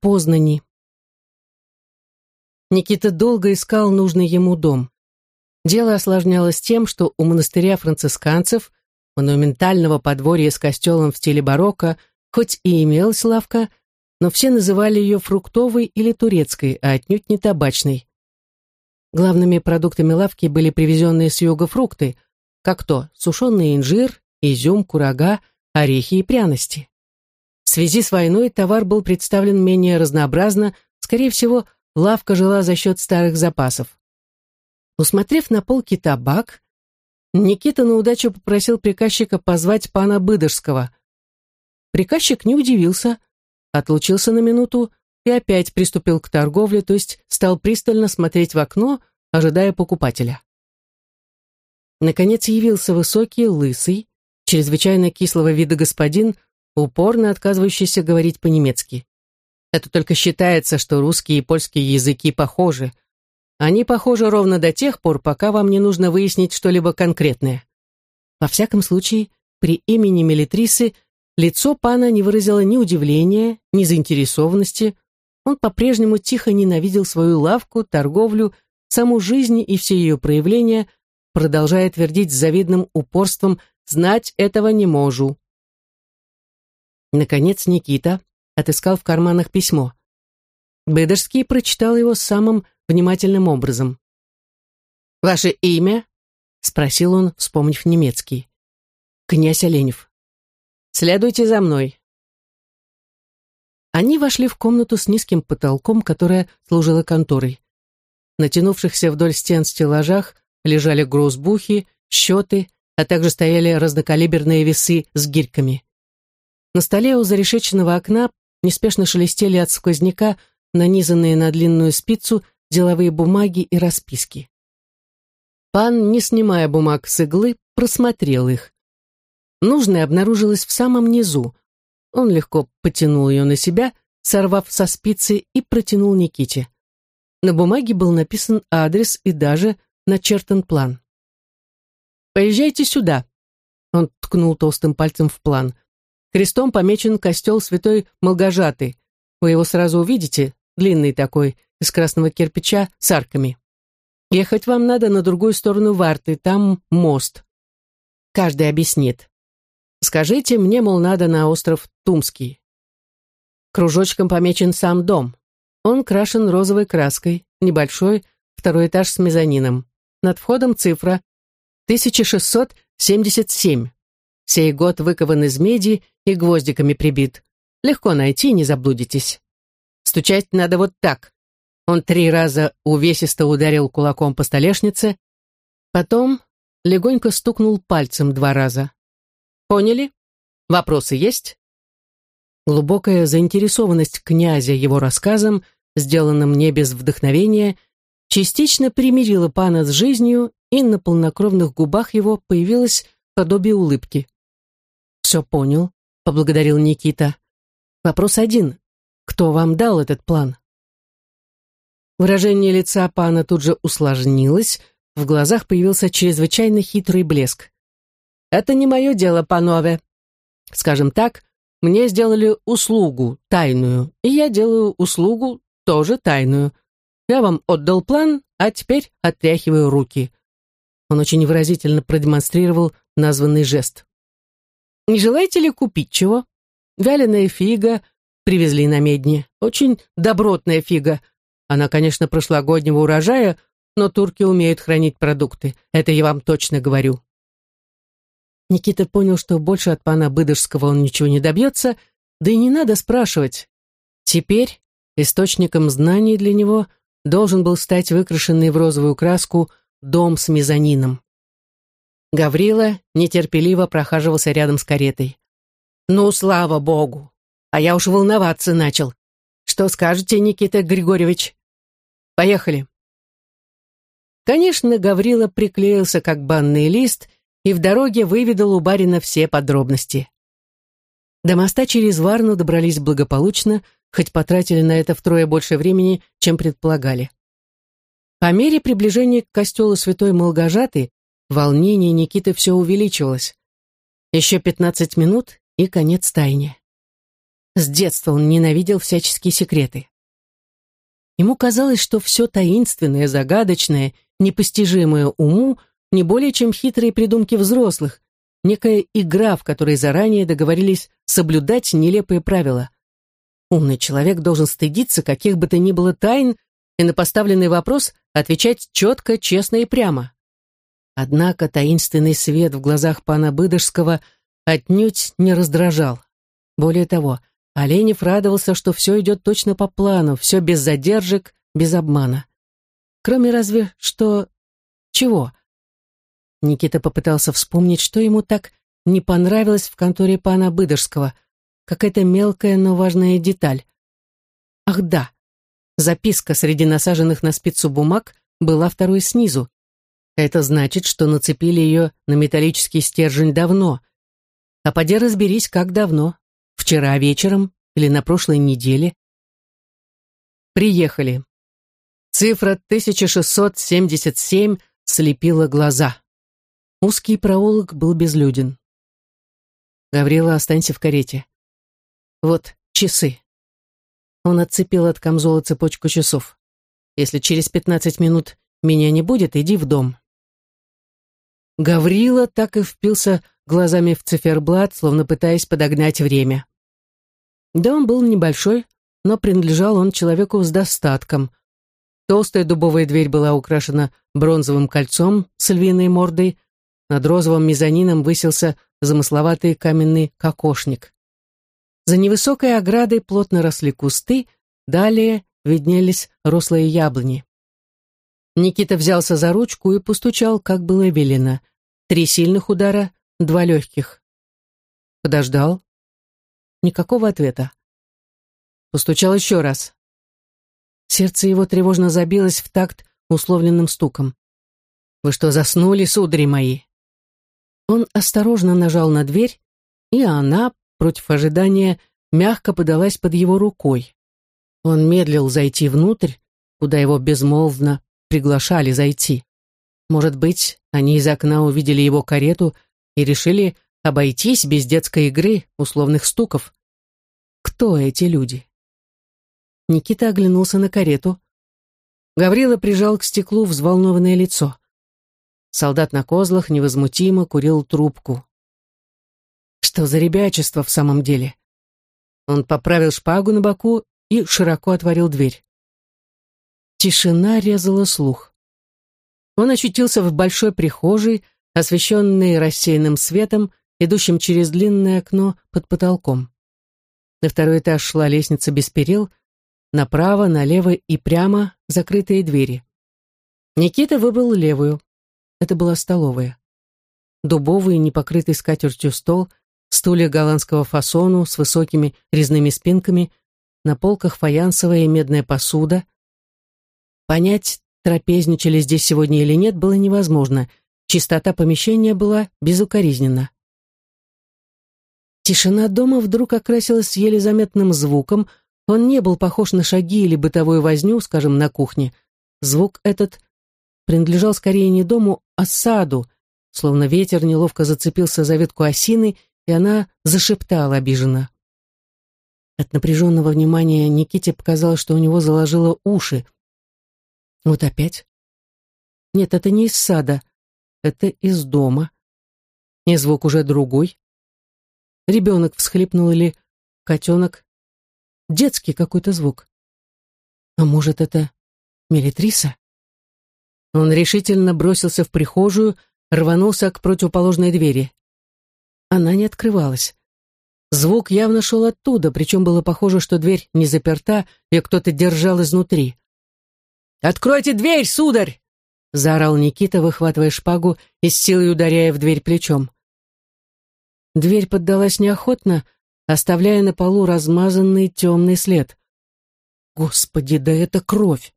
Познани. Никита долго искал нужный ему дом. Дело осложнялось тем, что у монастыря францисканцев, монументального подворья с костелом в стиле барокко, хоть и имелась лавка, но все называли ее фруктовой или турецкой, а отнюдь не табачной. Главными продуктами лавки были привезенные с юга фрукты, как то сушеный инжир, изюм, курага, орехи и пряности. В связи с войной товар был представлен менее разнообразно, скорее всего, лавка жила за счет старых запасов. Усмотрев на полке табак, Никита на удачу попросил приказчика позвать пана Быдышского. Приказчик не удивился, отлучился на минуту и опять приступил к торговле, то есть стал пристально смотреть в окно, ожидая покупателя. Наконец явился высокий, лысый, чрезвычайно кислого вида господин, упорно отказывающийся говорить по-немецки. Это только считается, что русский и польский языки похожи. Они похожи ровно до тех пор, пока вам не нужно выяснить что-либо конкретное. Во всяком случае, при имени Мелитрисы лицо пана не выразило ни удивления, ни заинтересованности. Он по-прежнему тихо ненавидел свою лавку, торговлю, саму жизнь и все ее проявления, продолжая твердить с завидным упорством «знать этого не можу». Наконец Никита отыскал в карманах письмо. Бедерский прочитал его самым внимательным образом. «Ваше имя?» — спросил он, вспомнив немецкий. «Князь Оленев». «Следуйте за мной». Они вошли в комнату с низким потолком, которая служила конторой. На тянувшихся вдоль стен стеллажах лежали грузбухи, счеты, а также стояли разнокалиберные весы с гирьками. На столе у зарешеченного окна неспешно шелестели от сквозняка нанизанные на длинную спицу деловые бумаги и расписки. Пан, не снимая бумаг с иглы, просмотрел их. Нужное обнаружилось в самом низу. Он легко потянул ее на себя, сорвав со спицы и протянул Никите. На бумаге был написан адрес и даже начертан план. «Поезжайте сюда», — он ткнул толстым пальцем в план. Крестом помечен костел святой Молгожаты. Вы его сразу увидите, длинный такой, из красного кирпича с арками. Ехать вам надо на другую сторону Варты, там мост. Каждый объяснит. Скажите, мне, мол, надо на остров Тумский. Кружочком помечен сам дом. Он крашен розовой краской, небольшой, второй этаж с мезонином. Над входом цифра 1677. Сей год выкован из меди и гвоздиками прибит. Легко найти, не заблудитесь. Стучать надо вот так. Он три раза увесисто ударил кулаком по столешнице, потом легонько стукнул пальцем два раза. Поняли? Вопросы есть? Глубокая заинтересованность князя его рассказом, сделанным не без вдохновения, частично примирила пана с жизнью, и на полнокровных губах его появилось подобие улыбки. «Все понял», — поблагодарил Никита. «Вопрос один. Кто вам дал этот план?» Выражение лица пана тут же усложнилось, в глазах появился чрезвычайно хитрый блеск. «Это не мое дело, панове. Скажем так, мне сделали услугу тайную, и я делаю услугу тоже тайную. Я вам отдал план, а теперь отряхиваю руки». Он очень выразительно продемонстрировал названный жест. Не желаете ли купить чего? Вяленая фига привезли на медне. Очень добротная фига. Она, конечно, прошлогоднего урожая, но турки умеют хранить продукты. Это я вам точно говорю. Никита понял, что больше от пана Быдышского он ничего не добьется, да и не надо спрашивать. Теперь источником знаний для него должен был стать выкрашенный в розовую краску дом с мезонином. Гаврила нетерпеливо прохаживался рядом с каретой. «Ну, слава богу! А я уж волноваться начал. Что скажете, Никита Григорьевич?» «Поехали!» Конечно, Гаврила приклеился как банный лист и в дороге выведал у барина все подробности. До моста через Варну добрались благополучно, хоть потратили на это втрое больше времени, чем предполагали. По мере приближения к костелу святой Молгожаты Волнение Никиты все увеличивалось. Еще пятнадцать минут и конец тайне. С детства он ненавидел всяческие секреты. Ему казалось, что все таинственное, загадочное, непостижимое уму не более чем хитрые придумки взрослых, некая игра, в которой заранее договорились соблюдать нелепые правила. Умный человек должен стыдиться каких бы то ни было тайн и на поставленный вопрос отвечать четко, честно и прямо. Однако таинственный свет в глазах пана Быдышского отнюдь не раздражал. Более того, Оленев радовался, что все идет точно по плану, все без задержек, без обмана. Кроме разве что... чего? Никита попытался вспомнить, что ему так не понравилось в конторе пана Быдышского — Какая-то мелкая, но важная деталь. Ах да, записка среди насаженных на спицу бумаг была второй снизу. Это значит, что нацепили ее на металлический стержень давно. А поди разберись, как давно. Вчера вечером или на прошлой неделе. Приехали. Цифра 1677 слепила глаза. Узкий проулок был безлюден. Гаврила, останься в карете. Вот часы. Он отцепил от камзола цепочку часов. Если через пятнадцать минут меня не будет, иди в дом. Гаврила так и впился глазами в циферблат, словно пытаясь подогнать время. Дом был небольшой, но принадлежал он человеку с достатком. Толстая дубовая дверь была украшена бронзовым кольцом с львиной мордой, над розовым мезонином высился замысловатый каменный кокошник. За невысокой оградой плотно росли кусты, далее виднелись рослые яблони. Никита взялся за ручку и постучал, как было велено. Три сильных удара, два легких. Подождал. Никакого ответа. Постучал еще раз. Сердце его тревожно забилось в такт условленным стуком. «Вы что, заснули, судари мои?» Он осторожно нажал на дверь, и она, против ожидания, мягко подалась под его рукой. Он медлил зайти внутрь, куда его безмолвно приглашали зайти. Может быть, они из окна увидели его карету и решили обойтись без детской игры, условных стуков. Кто эти люди? Никита оглянулся на карету. Гаврила прижал к стеклу взволнованное лицо. Солдат на козлах невозмутимо курил трубку. Что за ребячество в самом деле? Он поправил шпагу на боку и широко отворил дверь. Тишина резала слух. Он очутился в большой прихожей, освещенной рассеянным светом, идущим через длинное окно под потолком. На второй этаж шла лестница без перил, направо, налево и прямо закрытые двери. Никита выбрал левую. Это была столовая. Дубовый, непокрытый скатертью стол — стулья голландского фасону с высокими резными спинками, на полках фаянсовая и медная посуда. Понять, трапезничали здесь сегодня или нет, было невозможно. Чистота помещения была безукоризненна. Тишина дома вдруг окрасилась еле заметным звуком. Он не был похож на шаги или бытовую возню, скажем, на кухне. Звук этот принадлежал скорее не дому, а саду, словно ветер неловко зацепился за ветку осины и она зашептала обиженно. От напряженного внимания Никите показалось, что у него заложило уши. Вот опять. Нет, это не из сада, это из дома. И звук уже другой. Ребенок всхлипнул или котенок. Детский какой-то звук. А может, это Мелитриса? Он решительно бросился в прихожую, рванулся к противоположной двери. Она не открывалась. Звук явно шел оттуда, причем было похоже, что дверь не заперта, ее кто-то держал изнутри. «Откройте дверь, сударь!» — заорал Никита, выхватывая шпагу и с силой ударяя в дверь плечом. Дверь поддалась неохотно, оставляя на полу размазанный темный след. «Господи, да это кровь!»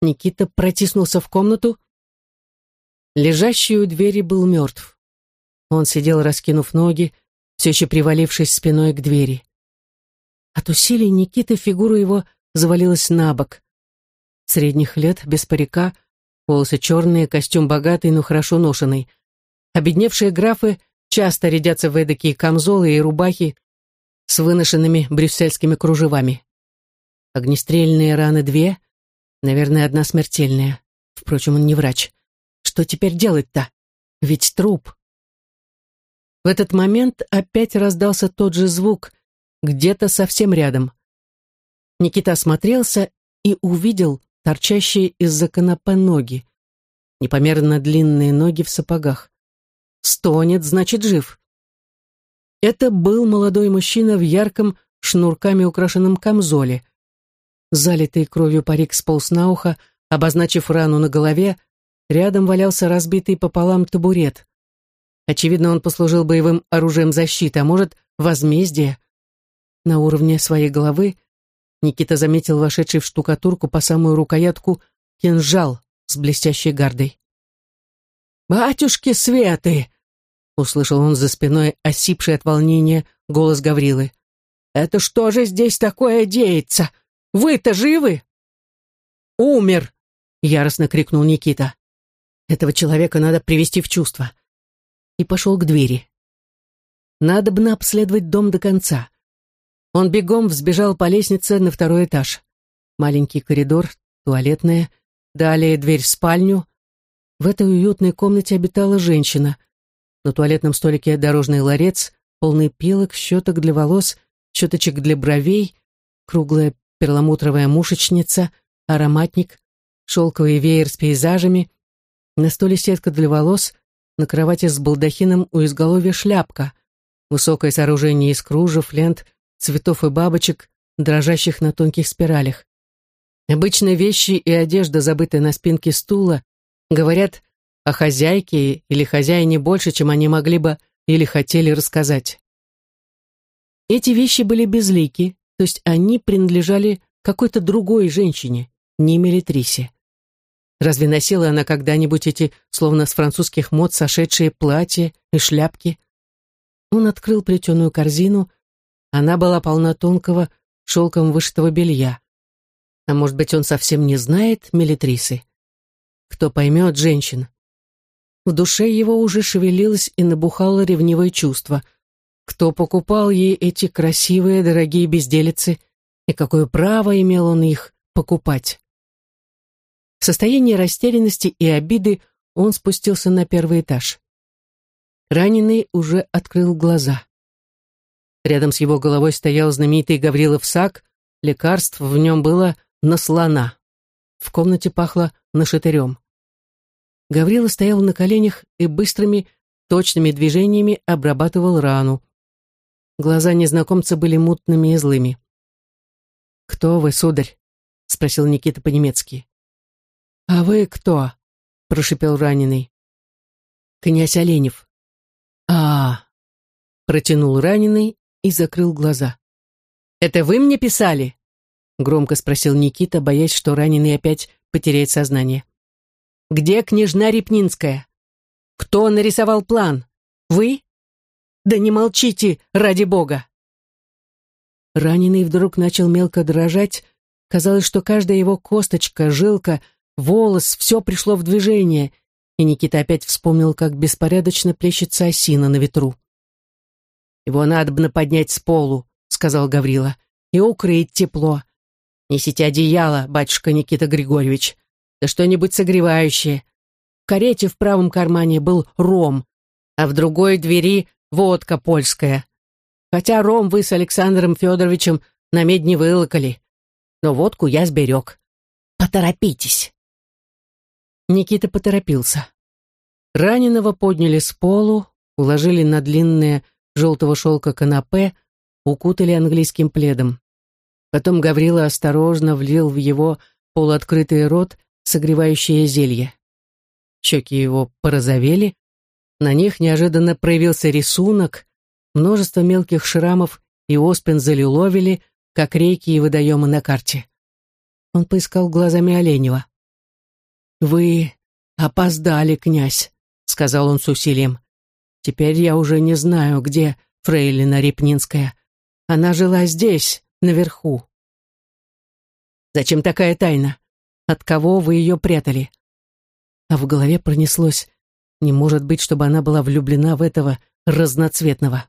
Никита протиснулся в комнату. Лежащий у двери был мертв. Он сидел, раскинув ноги, все еще привалившись спиной к двери. От усилий Никиты фигура его завалилась на бок. Средних лет, без парика, волосы черные, костюм богатый, но хорошо ношенный. Обедневшие графы часто рядятся в эдакие камзолы и рубахи с выношенными брюссельскими кружевами. Огнестрельные раны две, наверное, одна смертельная. Впрочем, он не врач. Что теперь делать-то? Ведь труп. В этот момент опять раздался тот же звук, где-то совсем рядом. Никита осмотрелся и увидел торчащие из-за канапе ноги. Непомерно длинные ноги в сапогах. Стонет, значит, жив. Это был молодой мужчина в ярком, шнурками украшенном камзоле. Залитый кровью парик сполз на ухо, обозначив рану на голове, рядом валялся разбитый пополам табурет. Очевидно, он послужил боевым оружием защиты, а может, возмездие. На уровне своей головы Никита заметил вошедший в штукатурку по самую рукоятку кинжал с блестящей гардой. «Батюшки Светы!» — услышал он за спиной осипший от волнения голос Гаврилы. «Это что же здесь такое деется? Вы-то живы?» «Умер!» — яростно крикнул Никита. «Этого человека надо привести в чувство». И пошел к двери. Надо бы обследовать дом до конца. Он бегом взбежал по лестнице на второй этаж. Маленький коридор, туалетная, далее дверь в спальню. В этой уютной комнате обитала женщина. На туалетном столике дорожный ларец, полный пилок, щеток для волос, щеточек для бровей, круглая перламутровая мушечница, ароматник, шелковый веер с пейзажами, на столе сетка для волос, на кровати с балдахином у изголовья шляпка, высокое сооружение из кружев, лент, цветов и бабочек, дрожащих на тонких спиралях. Обычно вещи и одежда, забытые на спинке стула, говорят о хозяйке или хозяине больше, чем они могли бы или хотели рассказать. Эти вещи были безлики, то есть они принадлежали какой-то другой женщине, не Мелитрисе. Разве носила она когда-нибудь эти, словно с французских мод, сошедшие платья и шляпки? Он открыл плетеную корзину, она была полна тонкого, шелком вышитого белья. А может быть, он совсем не знает Мелитрисы? Кто поймет женщин? В душе его уже шевелилось и набухало ревнивое чувство. Кто покупал ей эти красивые, дорогие безделицы, и какое право имел он их покупать? В состоянии растерянности и обиды он спустился на первый этаж. Раненый уже открыл глаза. Рядом с его головой стоял знаменитый Гаврилов сак, лекарств в нем было на слона. В комнате пахло нашатырем. Гаврила стоял на коленях и быстрыми, точными движениями обрабатывал рану. Глаза незнакомца были мутными и злыми. «Кто вы, сударь?» — спросил Никита по-немецки. «А вы кто?» — прошипел раненый. «Князь Оленев». «А, -а, -а протянул раненый и закрыл глаза. «Это вы мне писали?» — громко спросил Никита, боясь, что раненый опять потеряет сознание. «Где княжна Репнинская? Кто нарисовал план? Вы? Да не молчите, ради бога!» Раненый вдруг начал мелко дрожать. Казалось, что каждая его косточка, жилка, волос, все пришло в движение, и Никита опять вспомнил, как беспорядочно плещется осина на ветру. «Его надо поднять с полу», — сказал Гаврила, — «и укрыть тепло. Несите одеяло, батюшка Никита Григорьевич, да что-нибудь согревающее. В карете в правом кармане был ром, а в другой двери водка польская. Хотя ром вы с Александром Федоровичем на медне вылокали, но водку я сберег. Поторопитесь». Никита поторопился. Раненого подняли с полу, уложили на длинное желтого шелка канапе укутали английским пледом. Потом Гаврила осторожно влил в его полуоткрытый рот согревающее зелье. Щеки его порозовели, на них неожиданно проявился рисунок, множество мелких шрамов и оспин залиловили, как реки и водоемы на карте. Он поискал глазами Оленева. «Вы опоздали, князь», — сказал он с усилием. Теперь я уже не знаю, где фрейлина Репнинская. Она жила здесь, наверху. Зачем такая тайна? От кого вы ее прятали? А в голове пронеслось, не может быть, чтобы она была влюблена в этого разноцветного.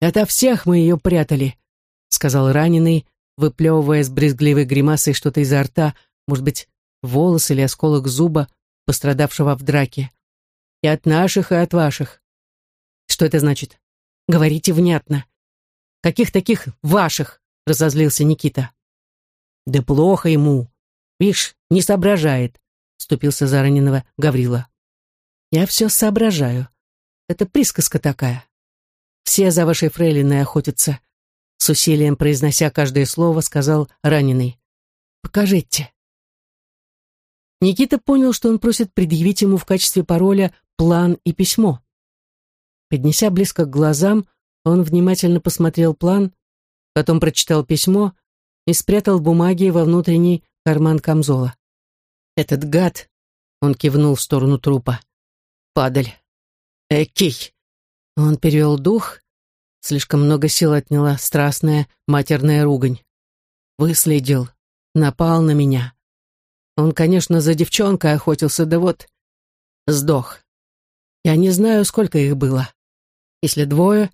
«Ото всех мы ее прятали», — сказал раненый, выплевывая с брезгливой гримасой что-то изо рта, может быть, волос или осколок зуба, пострадавшего в драке. «И от наших, и от ваших». «Что это значит? Говорите внятно». «Каких таких ваших?» — разозлился Никита. «Да плохо ему. Вишь, не соображает», — вступился за раненого Гаврила. «Я все соображаю. Это присказка такая. Все за вашей фрейлиной охотятся», — с усилием произнося каждое слово, сказал раненый. «Покажите». Никита понял, что он просит предъявить ему в качестве пароля план и письмо. Поднеся близко к глазам, он внимательно посмотрел план, потом прочитал письмо и спрятал бумаги во внутренний карман камзола. «Этот гад!» — он кивнул в сторону трупа. «Падаль! Экий!» Он перевел дух. Слишком много сил отняла страстная матерная ругань. Выследил, напал на меня. Он, конечно, за девчонкой охотился, да вот сдох. Я не знаю, сколько их было. Если двое,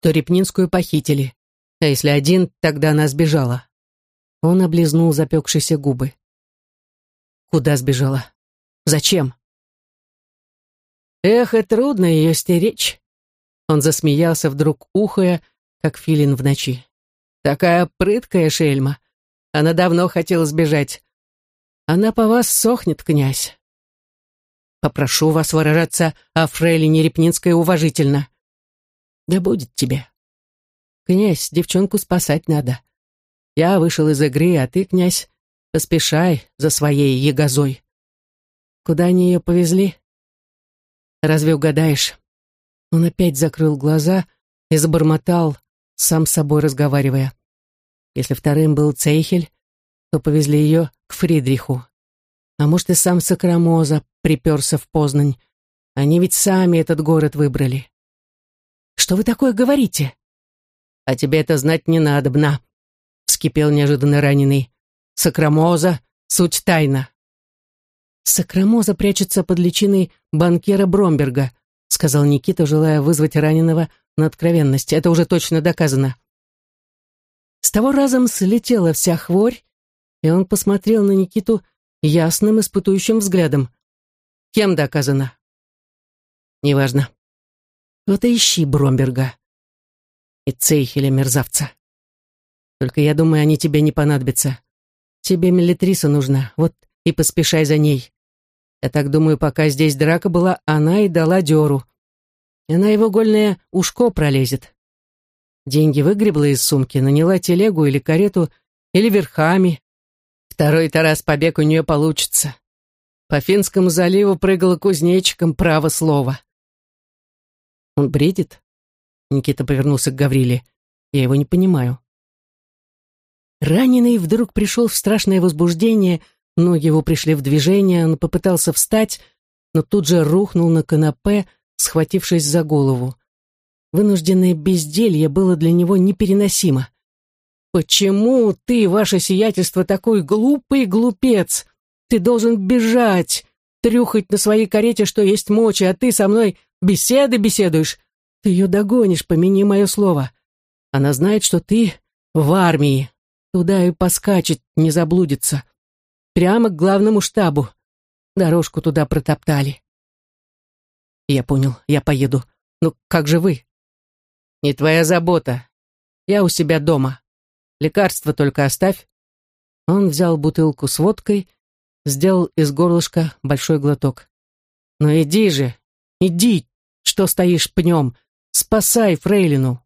то Репнинскую похитили. А если один, тогда она сбежала. Он облизнул запекшиеся губы. Куда сбежала? Зачем? Эх, и трудно ее стеречь. Он засмеялся вдруг, ухая, как филин в ночи. Такая прыткая шельма. Она давно хотела сбежать. Она по вас сохнет, князь. Попрошу вас выражаться о фрейлине Репнинской уважительно. Да будет тебе. Князь, девчонку спасать надо. Я вышел из игры, а ты, князь, поспешай за своей ягозой. Куда они ее повезли? Разве угадаешь? Он опять закрыл глаза и забормотал, сам с собой разговаривая. Если вторым был Цейхель, то повезли ее к Фридриху. А может, и сам Сакрамоза приперся в Познань. Они ведь сами этот город выбрали. Что вы такое говорите? А тебе это знать не надобно, вскипел неожиданно раненый. Сакрамоза — суть тайна. Сакрамоза прячется под личиной банкира Бромберга, сказал Никита, желая вызвать раненого на откровенность. Это уже точно доказано. С того разом слетела вся хворь, и он посмотрел на Никиту ясным, испытующим взглядом. Кем доказано? Неважно. Вот и ищи Бромберга. И Цейхеля мерзавца. Только я думаю, они тебе не понадобятся. Тебе Мелитриса нужна, вот и поспешай за ней. Я так думаю, пока здесь драка была, она и дала дёру. И на его гольное ушко пролезет. Деньги выгребла из сумки, наняла телегу или карету, или верхами. Второй Тарас побег у нее получится. По Финскому заливу прыгала кузнечиком, право слово. Он бредит? Никита повернулся к Гавриле. Я его не понимаю. Раненый вдруг пришел в страшное возбуждение, ноги его пришли в движение, он попытался встать, но тут же рухнул на канапе, схватившись за голову. Вынужденное безделье было для него непереносимо. «Почему ты, ваше сиятельство, такой глупый глупец? Ты должен бежать, трюхать на своей карете, что есть мочи, а ты со мной беседы беседуешь. Ты ее догонишь, помяни мое слово. Она знает, что ты в армии, Туда и поскачет, не заблудится. Прямо к главному штабу. Дорожку туда протоптали. Я понял, я поеду. Ну, как же вы? Не твоя забота. Я у себя дома. Лекарство только оставь. Он взял бутылку с водкой, сделал из горлышка большой глоток. Ну иди же, иди, что стоишь пнем, спасай фрейлину.